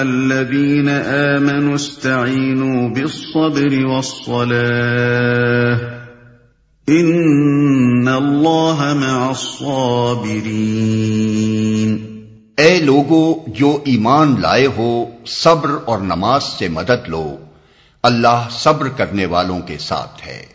الذين آمنوا استعينوا بالصبر والصلاة إن الله مع الصابرين اے لوگو جو ایمان لائے ہو صبر اور نماز سے مدد لو۔ اللہ صبر کرنے والوں کے ساتھ ہے۔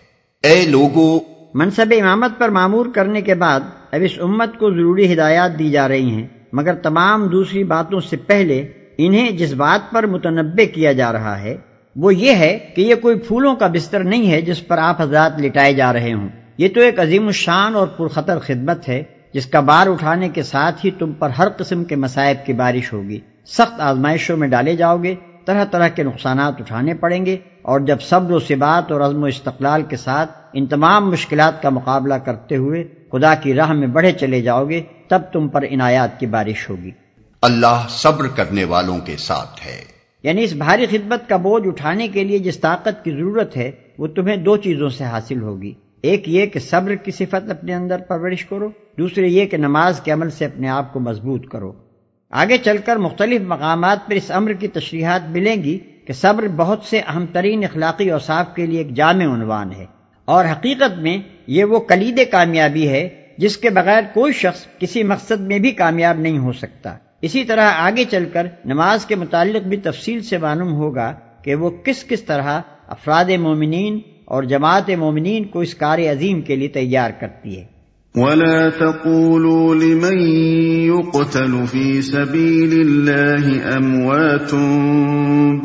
اے لوگو منصب امامت پر معمور کرنے کے بعد اب اس امت کو ضروری ہدایات دی جا رہی ہیں۔ مگر تمام دوسری باتوں سے پہلے انہیں جس بات پر متنبع کیا جا رہا ہے، وہ یہ ہے کہ یہ کوئی پھولوں کا بستر نہیں ہے جس پر آپ حضرات لٹائے جا رہے ہوں۔ یہ تو ایک عظیم الشان اور پرخطر خدمت ہے، جس کا بار اٹھانے کے ساتھ ہی تم پر ہر قسم کے مسائب کی بارش ہوگی۔ سخت آزمائشوں میں ڈالے جاؤ گے، طرح طرح کے نقصانات اٹھانے پڑیں گے، اور جب صبر و سبات اور عزم و استقلال کے ساتھ ان تمام مشکلات کا مقابلہ کرتے ہوئے خدا کی راہ میں بڑھے چلے جاؤ گے تب تم پر عنایات کی بارش ہوگی۔ اللہ صبر کرنے والوں کے ساتھ ہے۔ یعنی اس بھاری خدمت کا بوجھ اٹھانے کے لیے جس طاقت کی ضرورت ہے وہ تمہیں دو چیزوں سے حاصل ہوگی۔ ایک یہ کہ صبر کی صفت اپنے اندر پرورش کرو دوسرے یہ کہ نماز کے عمل سے اپنے آپ کو مضبوط کرو۔ آگے چل کر مختلف مقامات پر اس امر کی تشریحات ملیں گی کہ صبر بہت سے اہم ترین اخلاقی اوصاف کے لیے ایک جامع عنوان ہے۔ اور حقیقت میں یہ وہ کلید کامیابی ہے جس کے بغیر کوئی شخص کسی مقصد میں بھی کامیاب نہیں ہو سکتا۔ اسی طرح آگے چل کر نماز کے متعلق بھی تفصیل سے معلوم ہوگا کہ وہ کس کس طرح افراد مومنین اور جماعت مومنین کو اس کار عظیم کے لیے تیار کرتی ہے۔ ولا تقولوا لمن يقتل في سبيل الله اموات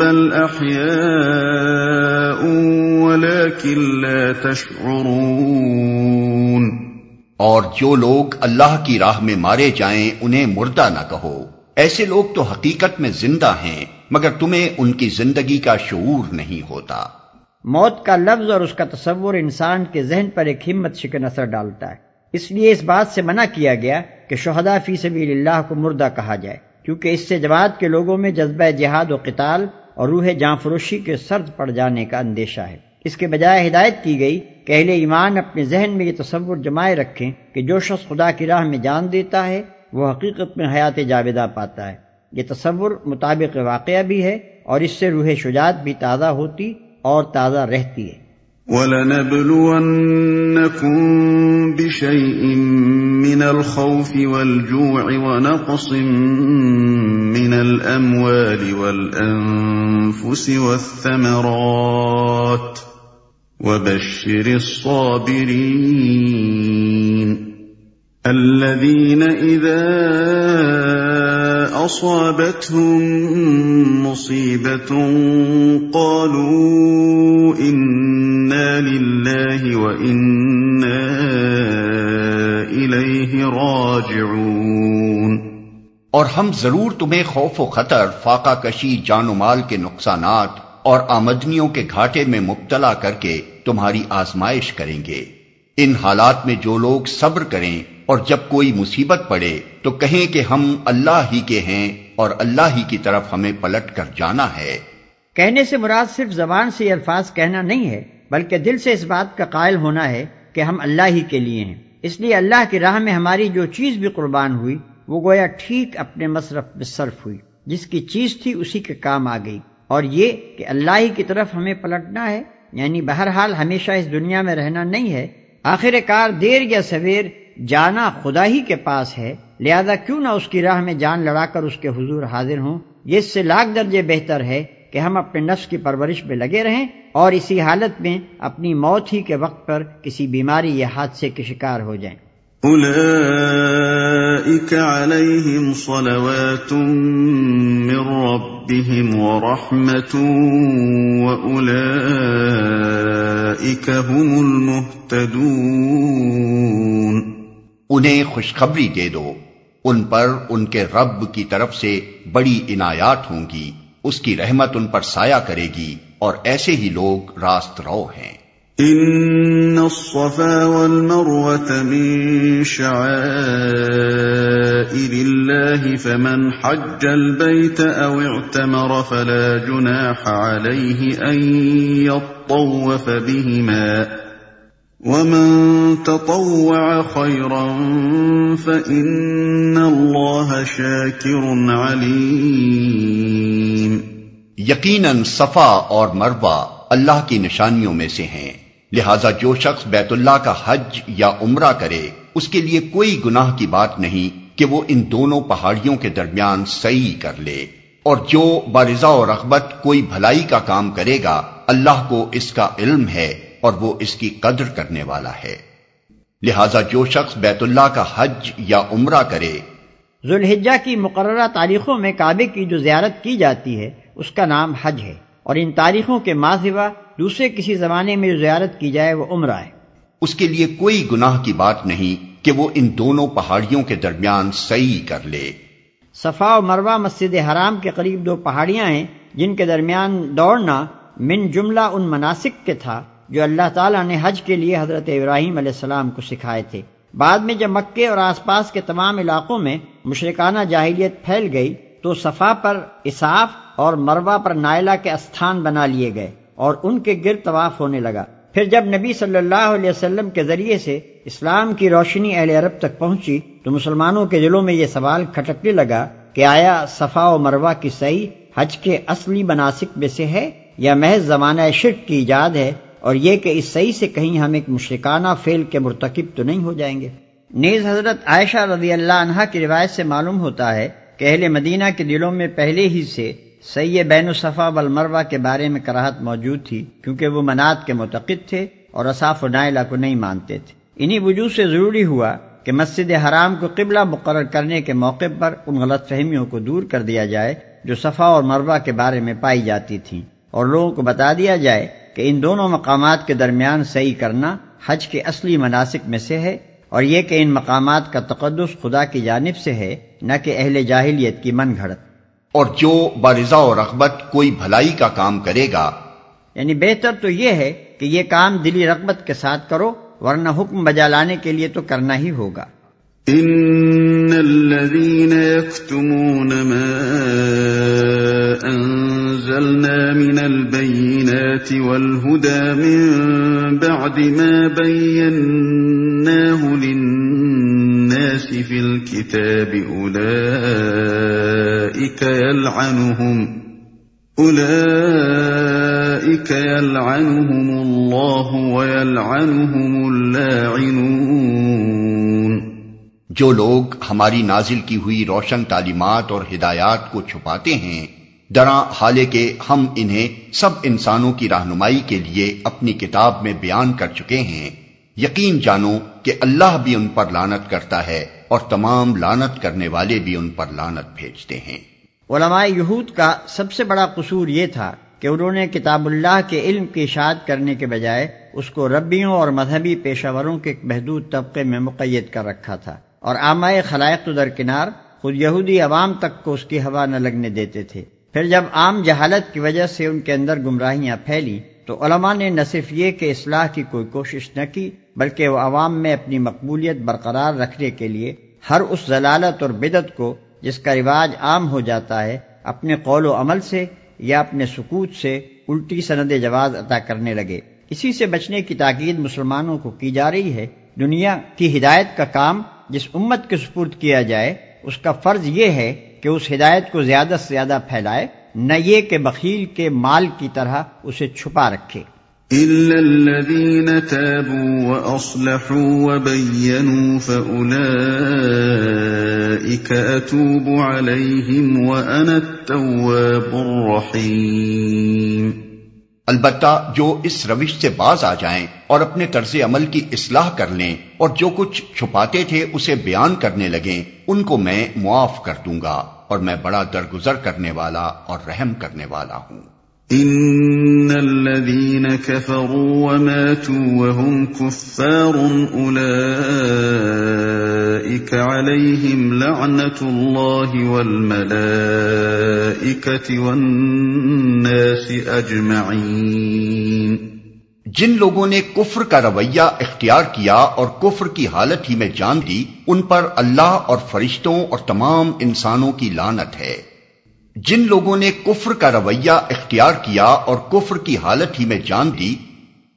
بل احياء ولكن لا تشعرون اور جو لوگ اللہ کی راہ میں مارے جائیں انہیں مردہ نہ کہو۔ ایسے لوگ تو حقیقت میں زندہ ہیں، مگر تمہیں ان کی زندگی کا شعور نہیں ہوتا۔ موت کا لفظ اور اس کا تصور انسان کے ذہن پر ایک ہمت شکن اثر ڈالتا ہے۔ اس لیے اس بات سے منع کیا گیا کہ شہداء فی سبیل اللہ کو مردہ کہا جائے، کیونکہ اس سے جواد کے لوگوں میں جذبہ جہاد و قتال اور روح جان فروشی کے سرد پڑ جانے کا اندیشہ ہے۔ اس کے بجائے ہدایت کی گئی کہ اہل ایمان اپنے ذہن میں یہ تصور جمائے رکھیں کہ جو شخص خدا کی راہ میں جان دیتا ہے، وہ حقیقت میں حیات جاویدہ پاتا ہے۔ یہ تصور مطابق واقعہ بھی ہے اور اس سے روح شجاعت بھی تازہ ہوتی اور تازہ رہتی ہے۔ وَلَنَبْلُوَنَّكُمْ بِشَيْءٍ مِّنَ الْخَوْفِ وَالْجُوعِ وَنَقْصٍ مِّنَ الْأَمْوَالِ وَالْأَنفُسِ وَالثَّمَرَاتِ وبشر الصابرين. الذين إذا أصابتهم مصيبة قالوا إنا لله وإنا إليه راجعون. اور ہم ضرور تمہیں خوف و خطر، فاقہ کشی، جان و مال کے نقصانات اور آمدنیوں کے گھاٹے میں مبتلا کر کے تمہاری آزمائش کریں گے۔ ان حالات میں جو لوگ صبر کریں اور جب کوئی مصیبت پڑے تو کہیں کہ ہم اللہ ہی کے ہیں اور اللہ ہی کی طرف ہمیں پلٹ کر جانا ہے۔ کہنے سے مراد صرف زبان سے الفاظ کہنا نہیں ہے، بلکہ دل سے اس بات کا قائل ہونا ہے کہ ہم اللہ ہی کے لیے ہیں۔ اس لیے اللہ کی راہ میں ہماری جو چیز بھی قربان ہوئی، وہ گویا ٹھیک اپنے مصرف میں صرف ہوئی، جس کی چیز تھی اسی کے کام آ گئی۔ اور یہ کہ اللہ ہی کی طرف ہمیں پلٹنا ہے یعنی بہرحال ہمیشہ اس دنیا میں رہنا نہیں ہے۔ آخر کار دیر یا سویر جانا خدا ہی کے پاس ہے، لہذا کیوں نہ اس کی راہ میں جان لڑا کر اس کے حضور حاضر ہوں۔ یہ اس سے لاکھ درجے بہتر ہے کہ ہم اپنے نفس کی پرورش میں لگے رہیں اور اسی حالت میں اپنی موت ہی کے وقت پر کسی بیماری یا حادثے کے شکار ہو جائیں۔ اولئك عليهم صلوات من ربهم ورحمة وأولئك هم المهتدون انہیں خوشخبری دے دو۔ ان پر ان کے رب کی طرف سے بڑی عنایات ہوں گی۔ اس کی رحمت ان پر سایہ کرے گی اور ایسے ہی لوگ راست رو ہیں۔ ان الصفا والمروة من شعائر الله فمن حج البيت او اعتمر فلا جناح عليه ان يطوف بهما ومن تطوع خيرا فإن الله شاكر عليم یقیناً صفا اور مروا اللہ کی نشانیوں میں سے ہیں۔ لہذا جو شخص بیت اللہ کا حج یا عمرہ کرے، اس کے لیے کوئی گناہ کی بات نہیں کہ وہ ان دونوں پہاڑیوں کے درمیان صحیح کر لے۔ اور جو بارضا و رغبت کوئی بھلائی کا کام کرے گا، اللہ کو اس کا علم ہے اور وہ اس کی قدر کرنے والا ہے۔ لہذا جو شخص بیت اللہ کا حج یا عمرہ کرے۔ ذوالحجہ کی مقررہ تاریخوں میں کعبے کی جو زیارت کی جاتی ہے، اس کا نام حج ہے۔ اور ان تاریخوں کے ماضوا دوسرے کسی زمانے میں جو زیارت کی جائے وہ عمرہ ہے۔ اس کے لیے کوئی گناہ کی بات نہیں کہ وہ ان دونوں پہاڑیوں کے درمیان صحیح کر لے۔ صفا و مروا مسجد حرام کے قریب دو پہاڑیاں ہیں جن کے درمیان دوڑنا من جملہ ان مناسک کے تھا جو اللہ تعالیٰ نے حج کے لیے حضرت ابراہیم علیہ السلام کو سکھائے تھے۔ بعد میں جب مکے اور آس پاس کے تمام علاقوں میں مشرکانہ جاہلیت پھیل گئی تو صفا پر اساف اور مروا پر نائلہ کے استھان بنا لیے گئے۔ اور ان کے گرد طواف ہونے لگا۔ پھر جب نبی صلی اللہ علیہ وسلم کے ذریعے سے اسلام کی روشنی اہل عرب تک پہنچی، تو مسلمانوں کے دلوں میں یہ سوال کھٹکنے لگا کہ آیا صفا و مروا کی صحیح حج کے اصلی مناسب میں سے ہے یا محض زمانہ شرک کی ایجاد ہے اور یہ کہ اس صحیح سے کہیں ہم ایک مشرکانہ فیل کے مرتکب تو نہیں ہو جائیں گے؟ نیز حضرت عائشہ رضی اللہ عنہ کی روایت سے معلوم ہوتا ہے کہ اہل مدینہ کے دلوں میں پہلے ہی سے سید بین الصفا والمروہ کے بارے میں کراہت موجود تھی، کیونکہ وہ منات کے متقد تھے اور اصاف و نائلہ کو نہیں مانتے تھے۔ انہی وجوہ سے ضروری ہوا کہ مسجد حرام کو قبلہ مقرر کرنے کے موقع پر ان غلط فہمیوں کو دور کر دیا جائے جو صفا اور مروا کے بارے میں پائی جاتی تھیں۔ اور لوگوں کو بتا دیا جائے کہ ان دونوں مقامات کے درمیان صحیح کرنا حج کے اصلی مناسب میں سے ہے اور یہ کہ ان مقامات کا تقدس خدا کی جانب سے ہے، نہ کہ اہل جاہلیت کی من گھڑت۔ اور جو بارضا و رغبت کوئی بھلائی کا کام کرے گا۔ یعنی بہتر تو یہ ہے کہ یہ کام دلی رغبت کے ساتھ کرو ورنہ حکم بجا لانے کے لیے تو کرنا ہی ہوگا۔ ان الذين يكتمون ما انزلنا من البينات والهدى من بعد ما بيناه للناس في الكتاب اولئك يلعنهم. اولئك يلعنهم الله ويلعنهم اللاعنون. جو لوگ ہماری نازل کی ہوئی روشن تعلیمات اور ہدایات کو چھپاتے ہیں درا حالے کے ہم انہیں سب انسانوں کی رہنمائی کے لیے اپنی کتاب میں بیان کر چکے ہیں۔ یقین جانو کہ اللہ بھی ان پر لانت کرتا ہے اور تمام لانت کرنے والے بھی ان پر لانت بھیجتے ہیں۔ علماء یہود کا سب سے بڑا قصور یہ تھا کہ انہوں نے کتاب اللہ کے علم کی اشاعت کرنے کے بجائے اس کو ربیوں اور مذہبی پیشہ وروں کے محدود طبقے میں مقید کر رکھا تھا اور آمائے خلائق تو درکنار خود یہودی عوام تک کو اس کی ہوا نہ لگنے دیتے تھے۔ پھر جب عام جہالت کی وجہ سے ان کے اندر گمراہیاں پھیلی تو علماء نے نہ صرف یہ کہ اصلاح کی کوئی کوشش نہ کی بلکہ وہ عوام میں اپنی مقبولیت برقرار رکھنے کے لیے ہر اس ضلالت اور بدت کو جس کا رواج عام ہو جاتا ہے، اپنے قول و عمل سے یا اپنے سکوت سے الٹی سند جواز عطا کرنے لگے۔ اسی سے بچنے کی تاکید مسلمانوں کو کی جا رہی ہے۔ دنیا کی ہدایت کا کام جس امت کے سپرد کیا جائے، اس کا فرض یہ ہے کہ اس ہدایت کو زیادہ سے زیادہ پھیلائے، نہ یہ کہ بخیل کے مال کی طرح اسے چھپا رکھے۔ إلا الذين تابوا وأصلحوا وبينوا فأولئك أتوب عليهم وأنا التواب الرحيم البتہ جو اس روش سے باز آ جائیں اور اپنے طرز عمل کی اصلاح کر لیں اور جو کچھ چھپاتے تھے اسے بیان کرنے لگیں، ان کو میں معاف کر دوں گا اور میں بڑا درگزر کرنے والا اور رحم کرنے والا ہوں۔ ان الذين كفروا وماتوا وهم كفار اولئك عليهم لعنه الله والملائكه والناس اجمعين جن لوگوں نے کفر کا رویہ اختیار کیا اور کفر کی حالت ہی میں جان دی، ان پر اللہ اور فرشتوں اور تمام انسانوں کی لانت ہے۔ جن لوگوں نے کفر کا رویہ اختیار کیا اور کفر کی حالت ہی میں جان دی،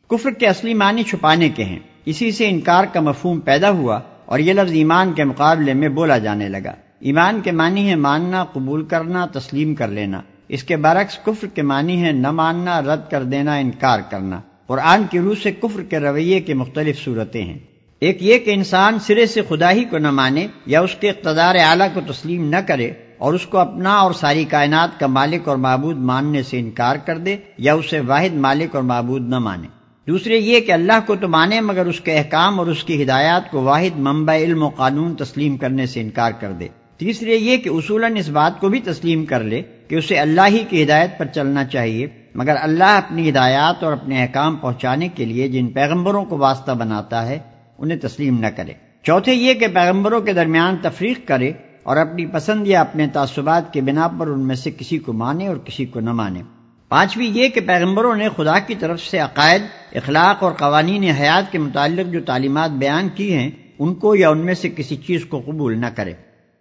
کفر کے اصلی معنی چھپانے کے ہیں۔ اسی سے انکار کا مفہوم پیدا ہوا اور یہ لفظ ایمان کے مقابلے میں بولا جانے لگا۔ ایمان کے معنی ہے ماننا، قبول کرنا، تسلیم کر لینا۔ اس کے برعکس کفر کے معنی ہے نہ ماننا، رد کر دینا، انکار کرنا۔ قرآن کی روح سے کفر کے رویے کی مختلف صورتیں ہیں۔ ایک یہ کہ انسان سرے سے خدا ہی کو نہ مانے یا اس کے اقتدار اعلیٰ کو تسلیم نہ کرے اور اس کو اپنا اور ساری کائنات کا مالک اور معبود ماننے سے انکار کر دے یا اسے واحد مالک اور معبود نہ مانے۔ دوسرے یہ کہ اللہ کو تو مانے مگر اس کے احکام اور اس کی ہدایات کو واحد منبع علم و قانون تسلیم کرنے سے انکار کر دے۔ تیسرے یہ کہ اصولاً اس بات کو بھی تسلیم کر لے کہ اسے اللہ ہی کی ہدایت پر چلنا چاہیے، مگر اللہ اپنی ہدایات اور اپنے احکام پہنچانے کے لیے جن پیغمبروں کو واسطہ بناتا ہے، انہیں تسلیم نہ کرے۔ چوتھے یہ کہ پیغمبروں کے درمیان تفریق کرے اور اپنی پسند یا اپنے تعصبات کے بنا پر ان میں سے کسی کو مانے اور کسی کو نہ مانے۔ پانچویں یہ کہ پیغمبروں نے خدا کی طرف سے عقائد، اخلاق اور قوانین حیات کے متعلق جو تعلیمات بیان کی ہیں، ان کو یا ان میں سے کسی چیز کو قبول نہ کرے۔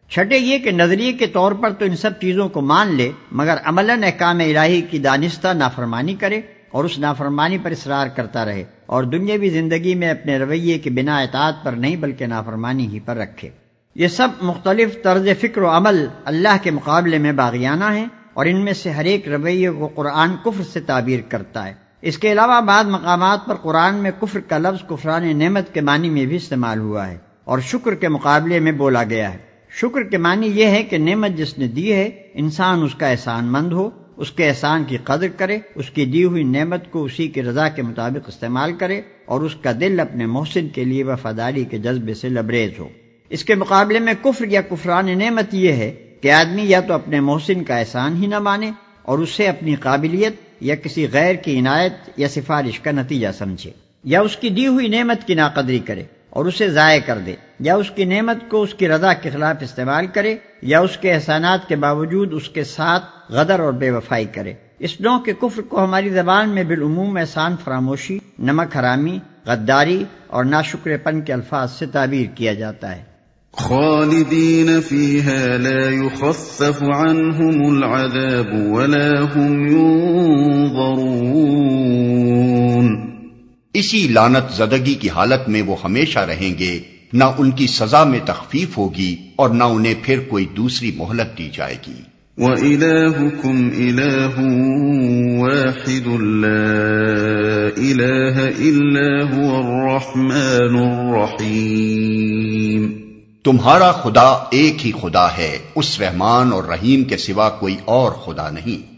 چھٹے یہ کہ نظریے کے طور پر تو ان سب چیزوں کو مان لے، مگر عملاً احکام الہی کی دانستہ نافرمانی کرے اور اس نافرمانی پر اصرار کرتا رہے اور دنیاوی زندگی میں اپنے رویے کے بنا اطاعت پر نہیں بلکہ نافرمانی ہی پر رکھے۔ یہ سب مختلف طرز فکر و عمل اللہ کے مقابلے میں باغیانہ ہیں اور ان میں سے ہر ایک رویے کو قرآن کفر سے تعبیر کرتا ہے۔ اس کے علاوہ بعض مقامات پر قرآن میں کفر کا لفظ کفران نعمت کے معنی میں بھی استعمال ہوا ہے اور شکر کے مقابلے میں بولا گیا ہے۔ شکر کے معنی یہ ہے کہ نعمت جس نے دی ہے، انسان اس کا احسان مند ہو، اس کے احسان کی قدر کرے، اس کی دی ہوئی نعمت کو اسی کی رضا کے مطابق استعمال کرے اور اس کا دل اپنے محسن کے لیے وفاداری کے جذبے سے لبریز ہو۔ اس کے مقابلے میں کفر یا کفران نعمت یہ ہے کہ آدمی یا تو اپنے محسن کا احسان ہی نہ مانے اور اسے اپنی قابلیت یا کسی غیر کی عنایت یا سفارش کا نتیجہ سمجھے، یا اس کی دی ہوئی نعمت کی ناقدری کرے اور اسے ضائع کر دے، یا اس کی نعمت کو اس کی رضا کے خلاف استعمال کرے، یا اس کے احسانات کے باوجود اس کے ساتھ غدر اور بے وفائی کرے۔ اس نو کے کفر کو ہماری زبان میں بالعموم احسان، فراموشی، نمک حرامی، غداری اور ناشکر پن کے الفاظ سے تعبیر کیا جاتا ہے۔ خالدین فیہا لا يخفف عنہم العذاب ولا هم ينظرون اسی لانت زدگی کی حالت میں وہ ہمیشہ رہیں گے نہ ان کی سزا میں تخفیف ہوگی اور نہ انہیں پھر کوئی دوسری مہلت دی جائے گی۔ وَإِلَاهُكُمْ إِلَاهٌ وَاحِدٌ لَا إِلَاهَ إِلَّا هُوَ الرَّحْمَنُ الرَّحِيمُ۔ تمہارا خدا ایک ہی خدا ہے، اس رحمان اور رحیم کے سوا کوئی اور خدا نہیں۔